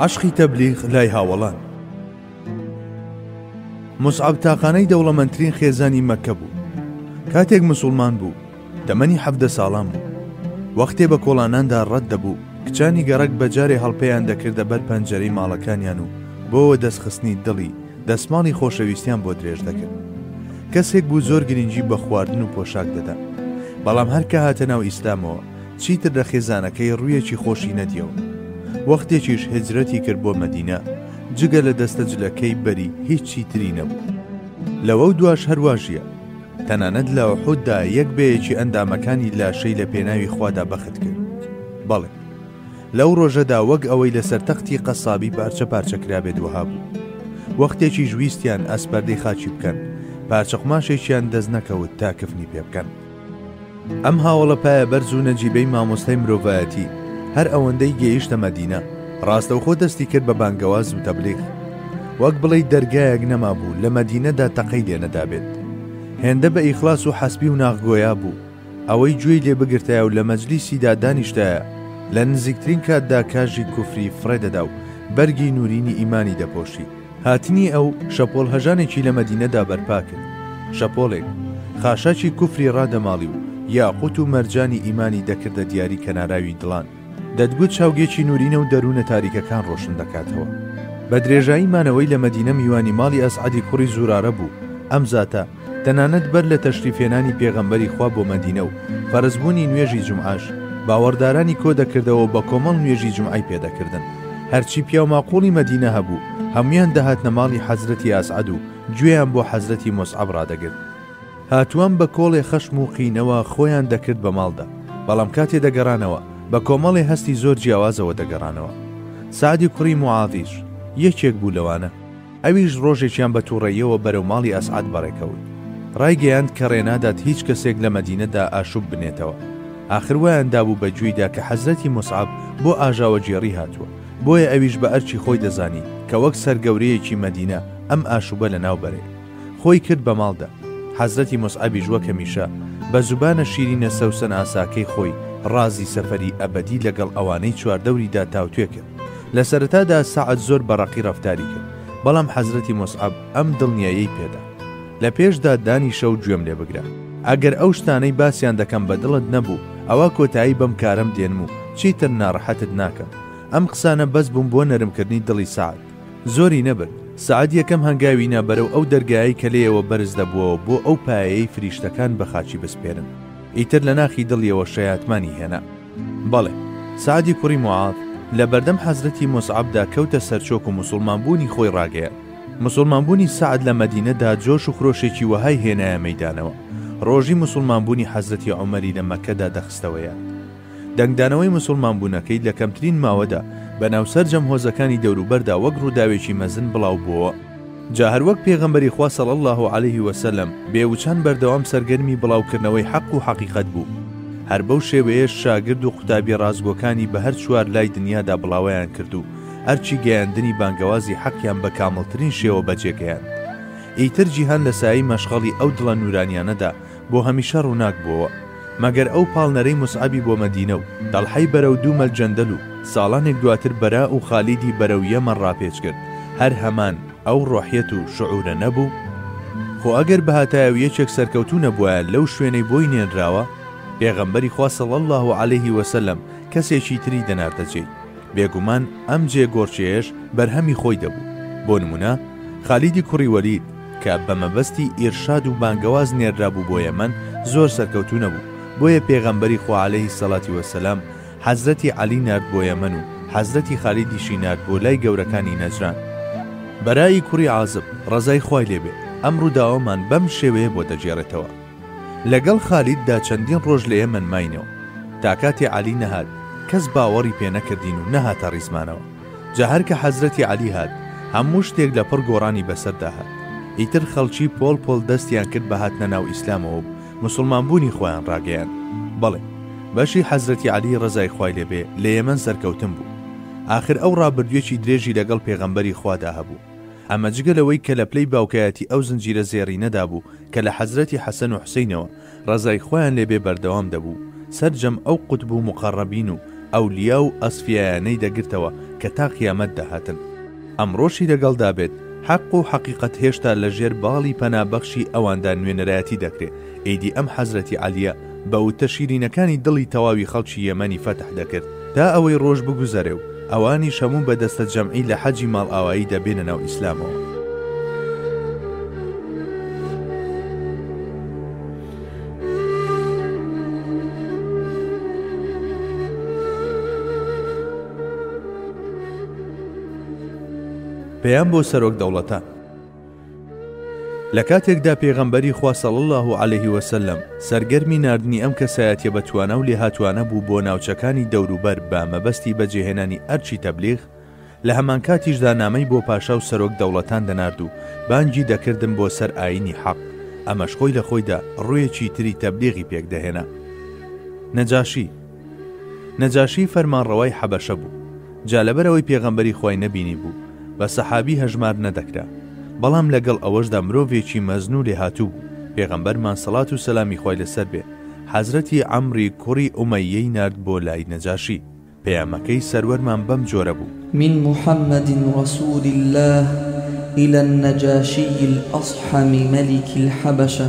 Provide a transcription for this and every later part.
عەشقی تەبلیغ لای هاوەڵان موسعەب تاقانەی دەوڵەمەندترین خێزانی مەککە بوو کاتێک مسوڵمان بوو تەمەنی حەفدە ساڵان بوو وەختێ بە کۆڵاناندا ڕەت دەبوو کچانی گەڕک بە جارێ هەڵپیان دەکردە بەر پەنجەرەی ماڵەکانیان و بۆوە دەستخستنی دڵی دەستماڵی خۆشەویستیان بۆ درێژ دەکرد کەسێک بوو زۆر گرنگی بە خواردن و پۆشاک دەدا بەڵام هەرکە هاتە ناو ئیسلامەوە چیتر لە خێزانەکەی ڕوویەکی خۆشی نەدیەوە. وەختێکیش هیجرەتی کرد بۆ مەدینە، جگە لە دەستە جلەکەی بەری هیچی تری نەبوو. لەوەو دواش هەروا ژیا. تەنانەت لە ئوحوددا یەک بە یەکی ئەندامەکانی لاشەی لە پێناوی خوادا بەخت کرد. بەڵێ، لەو ڕۆژەدا وەک ئەوەی لەسەر تەختی قەسابی پارچە پارچە کرابێت وەها بوو. وەختێکیش ویستیان ئەسپەردەی خاکی بکەن، پارچە قوماشێکیان دەست نەکەوت تا کفنی پێ بکەن. ئەم هاوەڵە پایە بەرز و نەجیبەی مامۆستای مرۆڤایەتی هەر ئەوەندەی گەیشتە مەدینە ڕاستەوخۆ دەستی کرد بە بانگەواز و تەبلیغ وەک بڵێی دەرگایەک نەمابوو لە مەدینەدا تەقەی لێ نەدابێت هێندە بە ئیخلاس و حەسبی و ناخگۆیا بوو ئەوەی گوێی لێ بگرتایە و لە مەجلیسیدا دانیشتایە لە نزیکترین کاتدا کاژی کوفری فڕێدەدا و بەرگی نورینی ئیمانی دەپۆشی هاتنی ئەو، شەپۆڵ هەژانێکی لە مەدینەدا بەرپا کرد، شەپۆڵێک، خاشاکی کوفری ڕادەماڵی و یاقوت و مەرجانی ئیمانی دەکردە دیاری کەناراوی دڵان، دەتگوت چاوگێکی نوورینە و دەروونە تاریکەکان ڕۆشن دەکاتەوە. بە درێژایی مانەوەی لە مەدینە میوانی ماڵی ئەسعەدی کوڕی زورارە بوو، ئەم زاتە، تەنانەت بەر لە تەشریف هێنانی پێغەمبەری خوا بۆ مەدینە و فەرز بوونی نوێژی جومعەش، باوەڕدارانی کۆ دەکردەوە و بە کۆمەڵ نوێژی جومعەی پێ دەکردن. هەرچی پیاو ماقوڵی مەدینە هەبوو، هەموویان دەهاتنە ماڵی حەزرەتی ئەسعەد و گوێیان بۆ حەزرەتی موسعەب ڕادەگرت. هاتووان بە کۆڵێ خەشم و قینەوە خۆیان دەکرد بە ماڵدا، بەڵام کاتێ دەگەڕانەوە، بە کۆمەڵێ هەستی زۆر جیاوازەوە دەگەڕانەوە. سەعدی کوڕی موعاذیش یەکێک بوو لەوانە. ئەویش ڕۆژێکیان بە تووڕەییەوە بەرەو ماڵی ئەسعەد بەڕێکەوت. ڕایگەیاند کە ڕێنادات هیچ کەسێک لە مەدینەدا ئاشوب بنێتەوە. ئاخر وایان دابوو بە گوێیدا کە حەزرەتی موسعەب بۆ ئاژاوەگێڕی هاتووە، بۆیە ئەویش بە ئەرکی خۆی دەزانی کە وەک سەرگەورەیەکی مەدینە ئەم ئاشوبە لەناو بەرێ. خۆی کرد بە ماڵدا. حەزرەتی موسعەبیش وەک هەمیشە بە زوبانە شیرینە سەوسەنئاساکەی خۆی ڕازی سەفەری ئەبەدی لەگەڵ ئەوانەی چواردەوریدا تاوتوێ کرد. لە سەرەتادا سەعد زۆر بە ڕەقی ڕەفتاری کرد، بەڵام حەزرەتی موسعەب ئەم دڵنیایەی پێدا، لە پێشدا دانیشە و گوێم لێ بگرە، ئەگەر ئەو شتانەی باسیان دەکەم بە دڵت نەبوو، ئەوا کۆتایی بەم کارەم دێنم و چیتر ناڕەحەتت ناکەم. ئەم قسانە بەس بوون بۆ نەرمکردنی دڵی سەعد. زۆری نەبرد، سەعد یەکەم هەنگاوی نا بەرەو ئەو دەرگایەی کە لێیەوە بەرز دەبووەوە بۆ ئەو پایەیەی فریشتەکان بە خاکی بسپێرن. ئیتر لە ناخی دڵیەوە شەیاتمانی هێنا. بەڵێ، سەعدی کوڕی موعاذ لە بەردەم حەزرەتی موسعەبدا کەوتە سەرچۆک و موسوڵمان بوونی خۆی ڕاگەیاند. موسوڵمان بوونی سەعد لە مەدینەدا جۆش و خرۆشێکی وەهای هێنایە مەیدانەوە، ڕۆژی موسوڵمان بوونی حەزرەتی عومەری لە مەککەدا دەخستەوە یاد. دەنگدانەوەی موسوڵمان بوونەکەی لە کەمترین ماوەدا بەناو سەرجەم هۆزەکانی دەوروبەردا وەک ڕووداوێکی مەزن بڵاو بۆوە. جا هەروەک پێغەمبەری خوا صلی اللە علیه وسلم بێ وچان بەردەوام سەرگەرمی بڵاو کردنەوەی حەق و حەقیقەت بوو، هەر بەو شێوەیەش شاگرد و قوتابی ڕاستگۆکانی بە هەر چوار لای دنیادا بڵاوەیان کرد و ئەرکی گەیاندنی بانگەوازی حەقیان بە کامڵترین شێوە بەجێگەیاند. ئیتر جیهان لە سایەی مەشخەڵی ئەو دڵە نورانیانەدا بۆ هەمیشە ڕووناک بووەوە، مەگەر ئەو پاڵنەرەی موسعەبی بۆ مەدینە و تەڵحەی بەرەو دوومەل جەندەل و ساڵانێک دواتر بەرا و خالیدی بەرەو یەمەن ڕاپێچ کرد هەر هەمان ئەو ڕۆحیەت و شعورە نەبوو؟ خۆ ئەگەر بهاتایە و یەکێک سەرکەوتوو نەبوایە لەو شوێنەی بۆی نێنراوە، پێغەمبەری خوا صلی اللە علیه و سلم کەسێکی تری دەناردە جێی، بێگومان ئەم جێگۆڕکێیەش بەرهەمی خۆی دەبوو، بۆ نموونە، خالیدی کوڕی وەلید، کە بە مەبەستی ئیرشاد و بانگەواز نێررابوو بۆ یەمەن زۆر سەرکەوتوو نەبوو، بۆیە پێغەمبەری خوا عەلەیهی سەڵاتی وەسەلام حەزرەتی عەلی نارد بۆ یەمەن و حەزرەتی خالیدیشی نارد بۆ لای گەورەکانی نەجران. بەرا ی کوڕی عازب، ڕەزای خوای لێ بێ، ئەم ڕووداوەمان بەم شێوەیە بۆ دەگێڕێتەوە، لەگەڵ خالید دا چەندین ڕۆژ لە یەمەن ماینەوە، تا کاتی عەلی نەهات، کەس باوەڕی پێ نەکردین و نەهاتە ڕیزمانەوە. جا هەر کە حەزرەتی عەلی هات هەموو شتێک لە پڕ گۆڕانی بەسەردا هات ئیتر خەڵکی پۆڵ پۆڵ دەستیان کرد بە هاتنە ناو ئیسلامەوە و مسوڵمان بوونی خۆیان ڕاگەیاند بەڵێ بەشی حەزرەتی عەلی ڕەزای خوای لێبێ لە یەمەن سەرکەوتن بوو ئاخر ئەو ڕابردوویەکی درێژی لەگەڵ پێغەمبەری خوادا هەبوو ئەمە جگە لەوەی کە لە پلەی باوکایەتی ئەو زنجیرە زێڕینەدا بوو کە لە حەزرەتی حەسەن و حوسەینەوە ڕەزای خۆیان لێ بێ بەردەوام دەبوو سەرجەم ئەو قوتب و موقەڕەبین و ئەولیا و ئەسفیایانەی دەگرتەوە کە تا قیامەت دەهاتن ئەمڕۆشی لەگەڵدا بێت حەق و حەقیقەت هێشتا لە ژێر باڵی پەنابەخشی ئەواندا نوێنەرایەتی دەکرێ ئیدی ئەم حەزرەتی عەلیە بە وتە شیرینەکانی دڵی تەواوی خەڵکی یەمەنی فەتح دەکرد. تا ئەوەی ڕۆژ بگوزەرێ و ئەوانیش هەموو بە دەستە جەمعی لە حەجی ماڵئاواییدا بێنە ناو ئیسلامەوە. پەیام بۆ سەرۆک دەوڵەتان. لە کاتێکدا پێغەمبەری خوا صلی اللە علیه وسلم سەرگەرمی ناردنی ئەم کەسایەتیە بە توانا و لێهاتوانە بوو بۆ ناوچەکانی دەوروبەر بە مەبەستی بەجێهێنانی ئەرکی تەبلیغ، لە هەمانکاتیشدا نامەی بۆ پاشا و سەرۆک دەوڵەتان دەنارد و بانگی دەکردن بۆ سەر ئایینی حەق، ئەمەش خۆی لە خۆیدا ڕووێکی تری تەبلیغی پێکدەهێنا. نەجاشی. نەجاشی فەرمانڕەوای حەبەشە بوو جا لەبەرئەوەی پێغەمبەری خوای نەبینیبوو بە سەحابی هەژمار نەدەکرا بەڵام لەگەڵ ئەوەشدا مرۆڤێکی مەزن و لێهاتوو بوو پێغەمبەرمان سەڵات و سەلامی خوای لەسەر بێ حەزرەتی عەمری کوڕی ئومەیەی نارد بۆ لای نەجاشی پەیامەکەی سەروەرمان بەم جۆرە بوو. من محمد رسول اللە الی النجاشی الاصحم ملک الحبشە.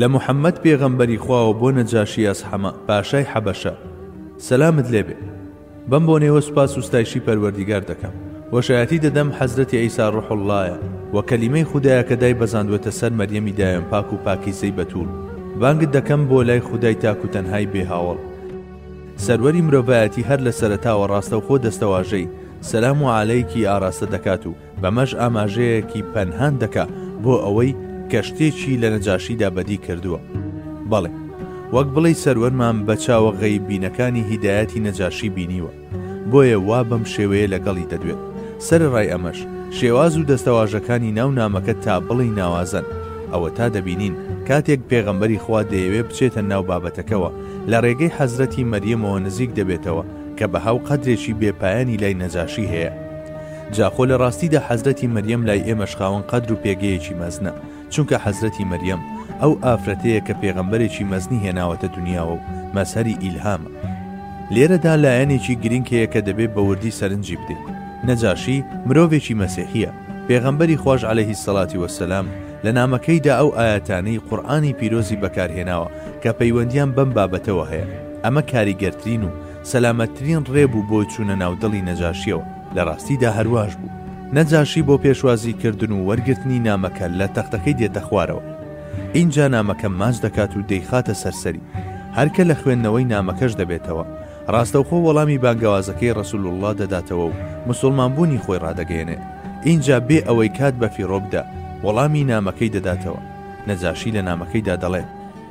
لە محمد پێغەمبەری خواوە بۆ نەجاشی ئەسحەمە پاشای حەبەشە سەلامت لێ بێ بەم بۆنێوە سوپاس و ستایشی پەروەردیگار دەکەم وە شایەتی دەدەم حەزرەتی عیسا ڕوح اللە یە وە کەلیمەی خودایە کە دایبەزاندوەتە سەر مەریەمی دایەمپاک و پاکیزەی بەتول بانگت دەکەم بۆ لای خودای تاک و تەنهای بێ هاوەڵ سەروەری مرۆڤایەتی هەر لە سەرەتاوە ڕاستەوخۆ دەستەواژەی، سلام علیک، ی ئاراستە دەکات و بەمەش ئاماژەیەکی پەنهان دەکا بۆ ئەوەی کە شتێکی لە نەجاشیدا بەدی کردووە. بەڵێ، وەک بڵێی سەروەرمان بە چاوە غەییببینەکانی هیدایەتی نەجاشی بینیوە، بۆیە وا بەم شێوەیە لەگەڵی دەدوێت، سەرەڕای ئەمەش شێواز و دەستەواژەکانی ناو نامەکە تا بڵێی ناوازەن، ئەوەتا دەبینین کاتێک پێغەمبەری خوا دەیەوێ بچێتە ناو بابەتەکەوە لە ڕێگەی حەزرەتی مەریەمەوە نزیک دەبێتەوە کە بەها و قەدرێکی بێ پایانی لای نەجاشی هەیە. جا خۆ لە ڕاستیدا حەزرەتی مەریەم لای ئێمەش خاوەن قەدر و پێگەیەکی مەزنە، چونکە حەزرەتی مەریەم ئەو ئافرەتەیە کە پێغەمبەرێکی مەزنی هێناوەتە دونیاوە و مەزهەری ئیلهامە. لێرەدا لایەنێکی گرینگ هەیە کە دەبێ بە وردی سەرنجی بدەین، نەجاشی مرۆڤێکی مەسیحییە، پێغەمبەری خواش عەلەیه الصلوة والسلام لە نامەکەیدا ئەو ئایەتانەی قورئانی پیرۆزی بەکار هێناوە کە پەیوەندییان بەم بابەتەوە هەیە، ئەمە کاریگەرترین و سەلامەتترین ڕێ بوو بۆ چوونە ناو دڵی نەجاشییەوە. لە ڕاستیدا هەرواش بوو. نەجاشی بۆ پێشوازی کردن و وەرگرتنی نامەکە لە تەختەکەی دێتە خوارەوە. ئینجا نامەکە ماچ دەکات و دەیخاتە سەر سەری. هەر کە لە خوێندنەوەی نامەکەش دەبێتەوە، ڕاستەوخۆ وەڵامی بانگەوازەکەی ڕەسول اللە دەداتەوە و مسوڵمان بوونی خۆی ڕادەگەیەنێ. ئینجا بێ ئەوەی کات بەفیڕۆ بدا، وەڵامی نامەکەی دەداتەوە. نەجاشی لە نامەکەیدا دەڵێ.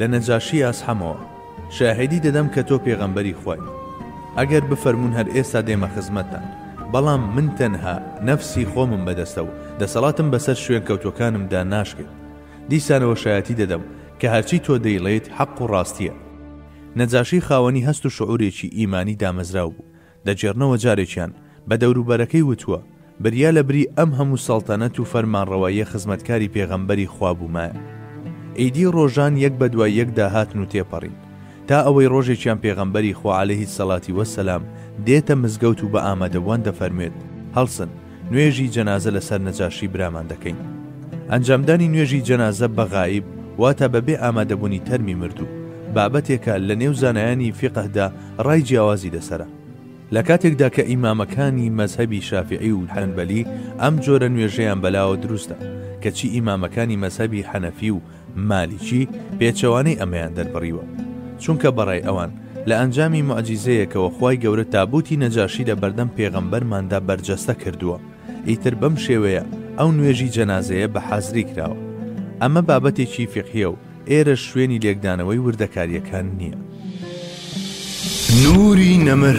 لە نەجاشی ئاسحەمەوە شاهیدی دەدەم کە تۆ پێغەمبەری خوای ئەگەر بفەرموون هەر ئێستا دێمە خزمەتتان بەڵام من تەنها نەفسی خۆمم بەدەستە و دەسەڵاتم بەسەر شوێنکەوتوەکانمدا ناشکێت دیسانەوە شایەتی دەدەم کە هەرچی تۆ دەیڵێیت حەق و ڕاستیە. نەجاشی خاوەنی هەست و شعورێکی ئیمانی دامەزراو بوو دەگێڕنەوە جارێکیان بە دەوروبەرەکەی وتووە، بریا لە بری ئەم هەموو سەڵتەنەت و فەرمانڕەواییە خزمەتکاری پێغەمبەری خوا بوومایە. ئیدی ڕۆژان یەک بە دوای یەکدا هاتن و تێپەڕین، تا ئەوەی ڕۆژێکیان پێغەمبەری خوا عەلەیهی سەڵاتی وەسەلام دێتە مزگەوت و بە ئامادەبووان دەفەرموێت، هەڵسن، نوێژی جەنازە لەسەر نەجاشی برامان دەکەین ئەنجامدانی نوێژی جەنازە بە غائیب واتە بەبێ ئامادەبوونی تەرمی مردوو بابەتێکە لە نێو زانایانی فیقهدا ڕای جیاوازی لەسەرە لە کاتێکدا کە ئیمامەکانی مەزهەبی شافعی و حەنبەلی ئەم جۆرە نوێژەیان بەلاوە دروستە کەچی ئیمامەکانی مەزهەبی حەنەفی و مالیکی پێچەوانەی ئەمەیان دەربڕیوە، چونکە بەڕای ئەوان لە ئەنجامی موعجیزەیەکەوە خوای گەورە تابوتی نەجاشی لە بەردەم پێغەمبەرماندا بەرجەستە کردووە، ئیتر بەم شێوەیە ئەو نوێژی جەنازەیە بە حازری کراوە. ئەمە بابەتێکی فیقهیە و ئێرەش شوێنی لێکدانەوەی وردەکارییەکان نییە. نوری نەمر.